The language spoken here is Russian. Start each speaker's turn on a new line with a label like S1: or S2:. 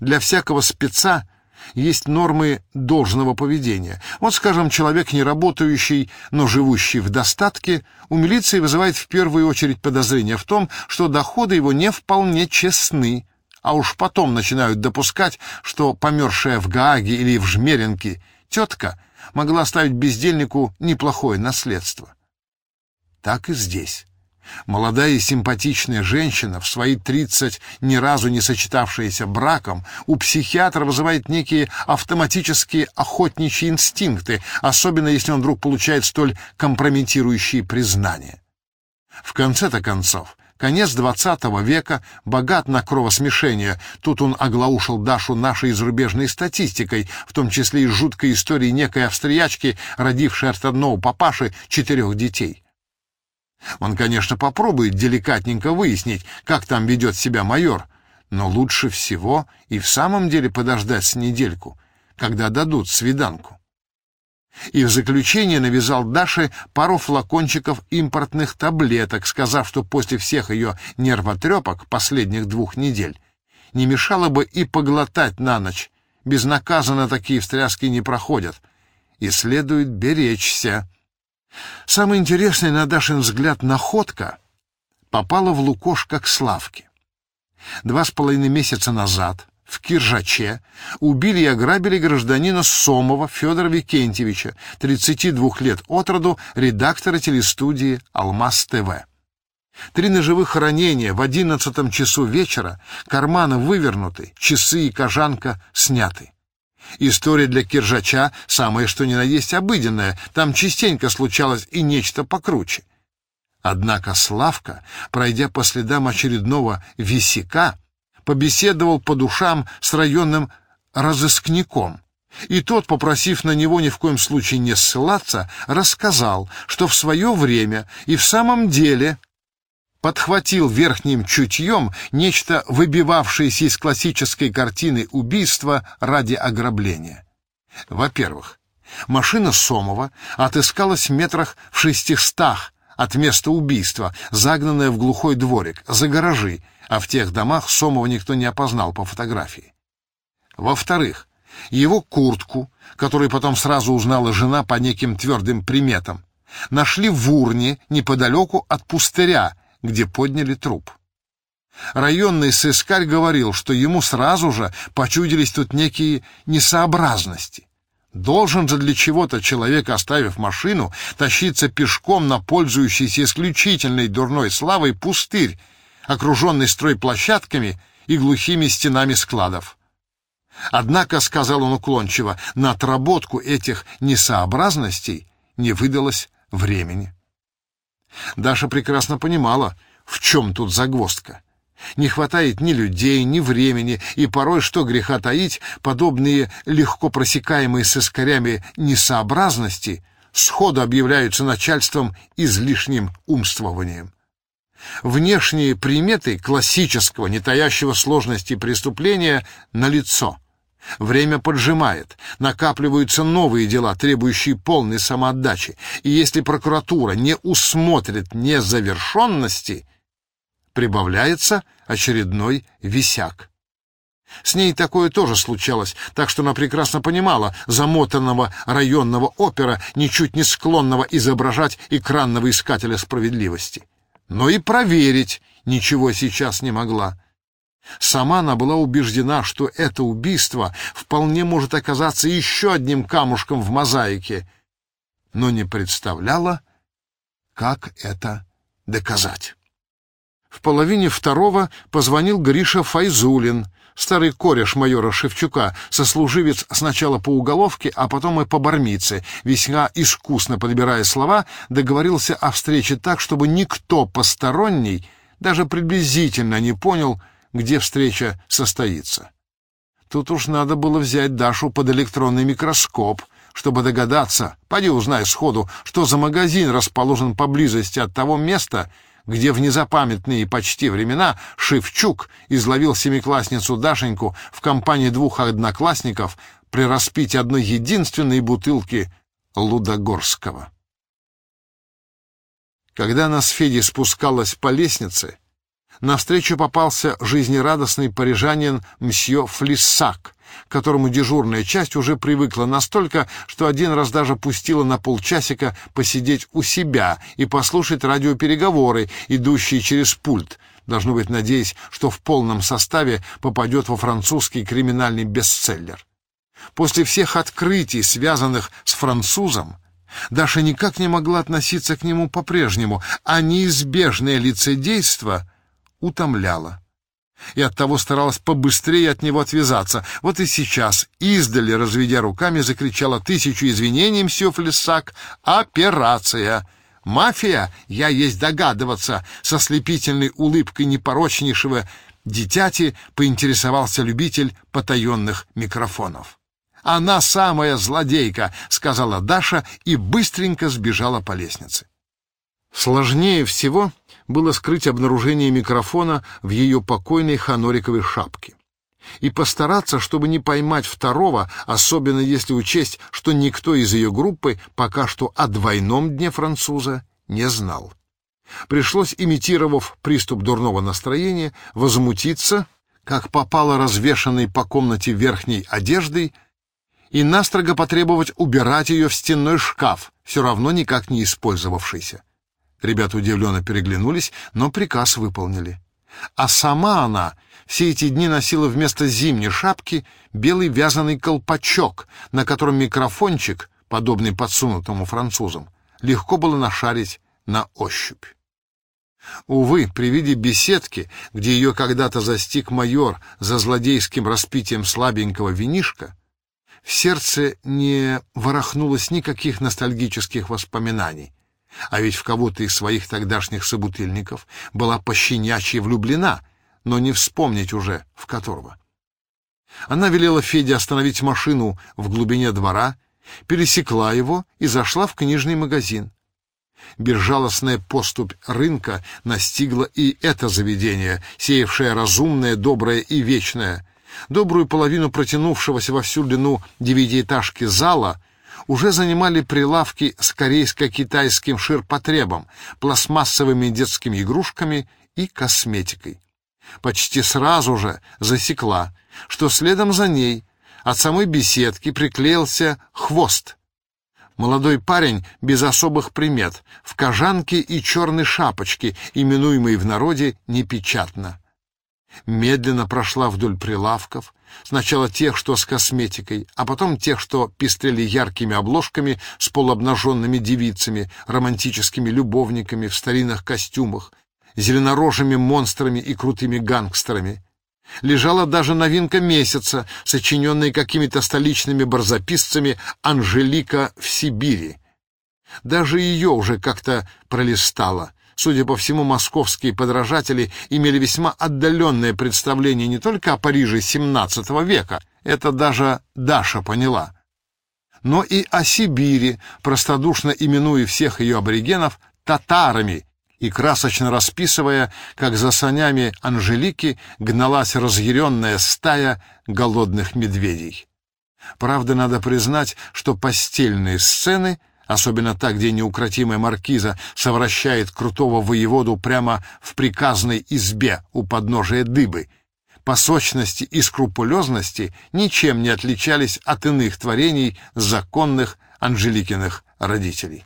S1: для всякого спеца есть нормы должного поведения. Вот, скажем, человек не работающий, но живущий в достатке, у милиции вызывает в первую очередь подозрение в том, что доходы его не вполне честны, а уж потом начинают допускать, что помершая в Гааге или в Жмеринке тетка могла оставить бездельнику неплохое наследство. Так и здесь. Молодая и симпатичная женщина, в свои тридцать ни разу не сочетавшаяся браком, у психиатра вызывает некие автоматические охотничьи инстинкты, особенно если он вдруг получает столь компрометирующие признания. В конце-то концов, конец двадцатого века, богат на кровосмешение. Тут он оглаушил Дашу нашей зарубежной статистикой, в том числе и жуткой историей некой австриячки, родившей от одного папаши четырех детей. Он, конечно, попробует деликатненько выяснить, как там ведет себя майор, но лучше всего и в самом деле подождать с недельку, когда дадут свиданку. И в заключение навязал Даше пару флакончиков импортных таблеток, сказав, что после всех ее нервотрепок последних двух недель не мешало бы и поглотать на ночь. Безнаказанно такие встряски не проходят. И следует беречься. Самое интересное, на Дашин взгляд, находка попала в Лукошко к Славке. Два с половиной месяца назад в Киржаче убили и ограбили гражданина Сомова Федора Викентьевича, 32 лет от роду, редактора телестудии «Алмаз ТВ». Три ножевых ранения в одиннадцатом часу вечера, карманы вывернуты, часы и кожанка сняты. История для Киржача самое что ни на есть обыденная, там частенько случалось и нечто покруче. Однако Славка, пройдя по следам очередного висяка, побеседовал по душам с районным разыскником. И тот, попросив на него ни в коем случае не ссылаться, рассказал, что в свое время и в самом деле подхватил верхним чутьем нечто выбивавшееся из классической картины убийства ради ограбления. Во-первых, машина Сомова отыскалась в метрах в шестистах от места убийства, загнанная в глухой дворик, за гаражи, а в тех домах Сомова никто не опознал по фотографии. Во-вторых, его куртку, которую потом сразу узнала жена по неким твердым приметам, нашли в урне неподалеку от пустыря, где подняли труп. Районный сыскарь говорил, что ему сразу же почудились тут некие несообразности. Должен же для чего-то человек, оставив машину, тащиться пешком на пользующийся исключительной дурной славой пустырь, окруженный стройплощадками и глухими стенами складов. Однако, — сказал он уклончиво, — на отработку этих несообразностей не выдалось времени. Даша прекрасно понимала, в чем тут загвоздка. Не хватает ни людей, ни времени, и порой, что греха таить, подобные легко просекаемые с искорями несообразности сходу объявляются начальством излишним умствованием. Внешние приметы классического, не таящего сложности преступления налицо — Время поджимает, накапливаются новые дела, требующие полной самоотдачи, и если прокуратура не усмотрит незавершенности, прибавляется очередной висяк. С ней такое тоже случалось, так что она прекрасно понимала замотанного районного опера, ничуть не склонного изображать экранного искателя справедливости. Но и проверить ничего сейчас не могла. Сама она была убеждена, что это убийство вполне может оказаться еще одним камушком в мозаике, но не представляла, как это доказать. В половине второго позвонил Гриша Файзулин, старый кореш майора Шевчука, сослуживец сначала по уголовке, а потом и по бармице, весьма искусно подбирая слова, договорился о встрече так, чтобы никто посторонний даже приблизительно не понял, где встреча состоится. Тут уж надо было взять Дашу под электронный микроскоп, чтобы догадаться, поди узнай сходу, что за магазин расположен поблизости от того места, где в незапамятные почти времена Шевчук изловил семиклассницу Дашеньку в компании двух одноклассников при распитии одной единственной бутылки Лудогорского. Когда она с Федей спускалась по лестнице, навстречу попался жизнерадостный парижанин мсье Флиссак, которому дежурная часть уже привыкла настолько, что один раз даже пустила на полчасика посидеть у себя и послушать радиопереговоры, идущие через пульт, должно быть, надеясь, что в полном составе попадет во французский криминальный бестселлер. После всех открытий, связанных с французом, Даша никак не могла относиться к нему по-прежнему, а неизбежное лицедейство утомляло. И оттого старалась побыстрее от него отвязаться. Вот и сейчас, издали, разведя руками, закричала тысячу извинений, мсье Флесак. «Операция!» «Мафия? Я есть догадываться!» Со слепительной улыбкой непорочнейшего дитяти поинтересовался любитель потаенных микрофонов. «Она самая злодейка», — сказала Даша и быстренько сбежала по лестнице. Сложнее всего было скрыть обнаружение микрофона в ее покойной ханориковой шапке. И постараться, чтобы не поймать второго, особенно если учесть, что никто из ее группы пока что о двойном дне француза не знал. Пришлось, имитировав приступ дурного настроения, возмутиться, как попало развешанной по комнате верхней одеждой, и настрого потребовать убирать ее в стенной шкаф, все равно никак не использовавшийся. Ребята удивленно переглянулись, но приказ выполнили. А сама она все эти дни носила вместо зимней шапки белый вязаный колпачок, на котором микрофончик, подобный подсунутому французам, легко было нашарить на ощупь. Увы, при виде беседки, где ее когда-то застиг майор за злодейским распитием слабенького винишка, в сердце не ворохнулось никаких ностальгических воспоминаний. А ведь в кого-то из своих тогдашних собутыльников была пощенячьи влюблена, но не вспомнить уже в которого. Она велела Феде остановить машину в глубине двора, пересекла его и зашла в книжный магазин. Безжалостная поступь рынка настигла и это заведение, сеявшее разумное, доброе и вечное. Добрую половину протянувшегося во всю длину девятиэтажки зала уже занимали прилавки с корейско-китайским ширпотребом, пластмассовыми детскими игрушками и косметикой. Почти сразу же засекла, что следом за ней от самой беседки приклеился хвост. Молодой парень без особых примет, в кожанке и черной шапочке, именуемой в народе непечатно медленно прошла вдоль прилавков, сначала тех, что с косметикой, а потом тех, что пестрели яркими обложками с полуобнаженными девицами, романтическими любовниками в старинных костюмах, зеленорожими монстрами и крутыми гангстерами. Лежала даже новинка месяца, сочиненная какими-то столичными барзаписцами «Анжелика в Сибири». Даже ее уже как-то пролистала — Судя по всему, московские подражатели имели весьма отдаленное представление не только о Париже XVII века, это даже Даша поняла, но и о Сибири, простодушно именуя всех ее аборигенов татарами и красочно расписывая, как за санями Анжелики гналась разъяренная стая голодных медведей. Правда, надо признать, что постельные сцены — особенно так, где неукротимая маркиза совращает крутого воеводу прямо в приказной избе у подножия дыбы, по сочности и скрупулезности ничем не отличались от иных творений законных Анжеликиных родителей.